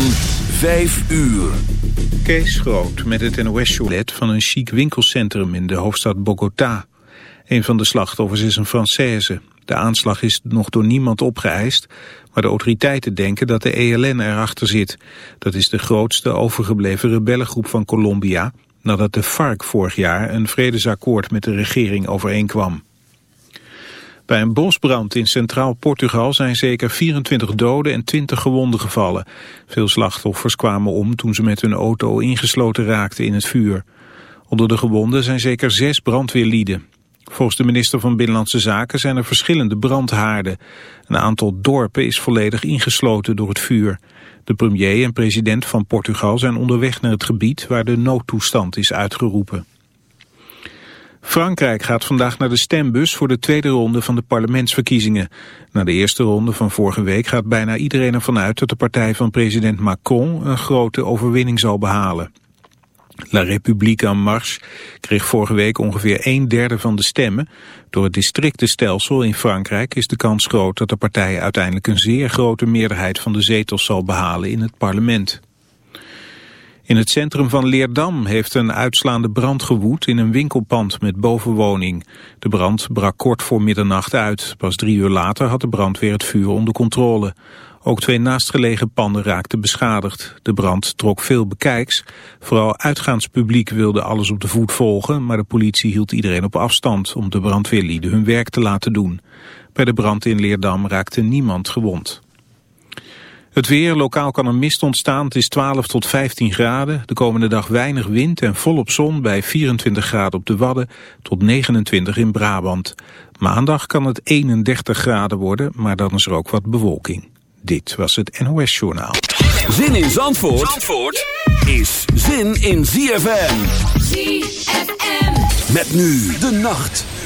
van 5 uur. Kees Groot met het NOS-journet van een chic winkelcentrum in de hoofdstad Bogota. Een van de slachtoffers is een Française. De aanslag is nog door niemand opgeëist, maar de autoriteiten denken dat de ELN erachter zit. Dat is de grootste overgebleven rebellengroep van Colombia, nadat de FARC vorig jaar een vredesakkoord met de regering overeenkwam. Bij een bosbrand in centraal Portugal zijn zeker 24 doden en 20 gewonden gevallen. Veel slachtoffers kwamen om toen ze met hun auto ingesloten raakten in het vuur. Onder de gewonden zijn zeker zes brandweerlieden. Volgens de minister van Binnenlandse Zaken zijn er verschillende brandhaarden. Een aantal dorpen is volledig ingesloten door het vuur. De premier en president van Portugal zijn onderweg naar het gebied waar de noodtoestand is uitgeroepen. Frankrijk gaat vandaag naar de stembus voor de tweede ronde van de parlementsverkiezingen. Na de eerste ronde van vorige week gaat bijna iedereen ervan uit dat de partij van president Macron een grote overwinning zal behalen. La République en Marche kreeg vorige week ongeveer een derde van de stemmen. Door het districtenstelsel in Frankrijk is de kans groot dat de partij uiteindelijk een zeer grote meerderheid van de zetels zal behalen in het parlement. In het centrum van Leerdam heeft een uitslaande brand gewoed in een winkelpand met bovenwoning. De brand brak kort voor middernacht uit. Pas drie uur later had de brandweer het vuur onder controle. Ook twee naastgelegen panden raakten beschadigd. De brand trok veel bekijks. Vooral uitgaanspubliek wilde alles op de voet volgen, maar de politie hield iedereen op afstand om de brandweerlieden hun werk te laten doen. Bij de brand in Leerdam raakte niemand gewond. Het weer, lokaal kan er mist ontstaan. Het is 12 tot 15 graden. De komende dag weinig wind en volop zon bij 24 graden op de Wadden tot 29 in Brabant. Maandag kan het 31 graden worden, maar dan is er ook wat bewolking. Dit was het NOS Journaal. Zin in Zandvoort, Zandvoort is zin in ZFM. ZFM. Met nu de nacht.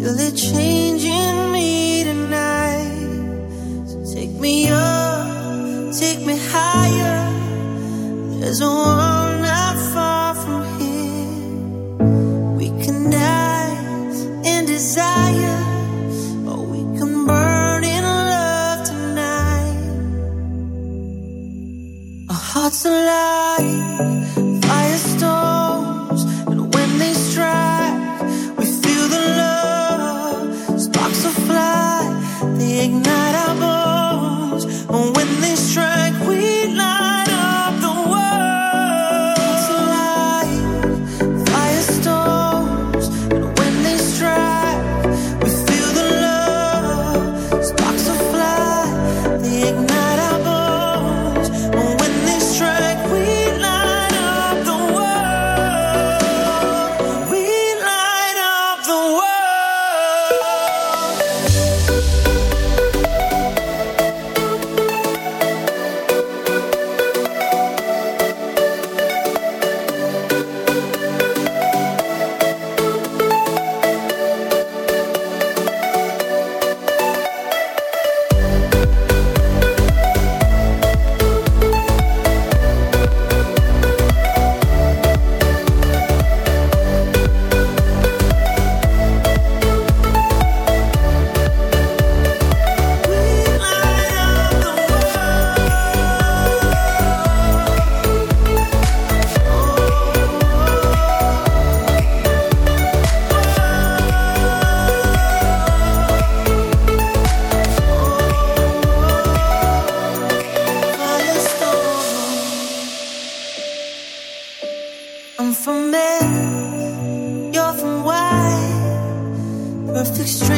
Really changing me tonight. So take me up, take me higher. There's a from X, you're from white, Perfect strength.